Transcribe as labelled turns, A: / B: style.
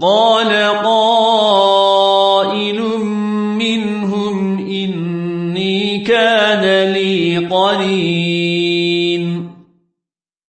A: قال قائل منهم إني كان لي قرين.